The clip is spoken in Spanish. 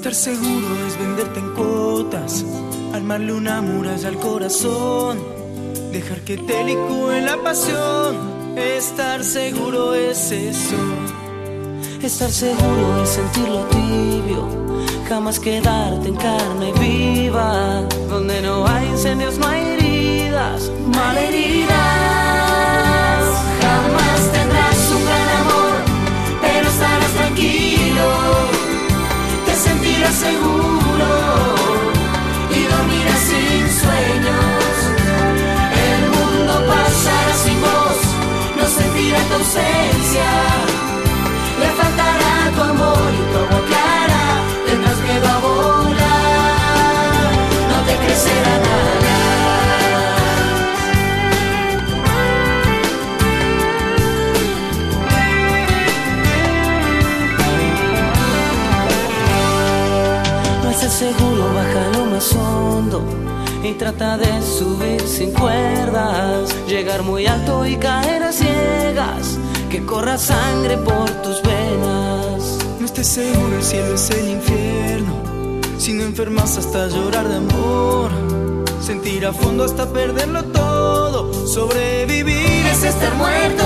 Estar seguro es venderte en cuotas, armarle una muralla al corazón, dejar que te licúe la pasión. Estar seguro es eso. Estar seguro es sentirlo tibio, jamás quedarte en carne viva. Donde no hay incendios, seguro seguro, baja lo más hondo y trata de subir sin cuerdas, llegar muy alto y caer a ciegas, que corra sangre por tus venas. No estés seguro, el cielo es el infierno. Si no enfermas hasta llorar de amor, sentir a fondo hasta perderlo todo, sobrevivir Es estar muerto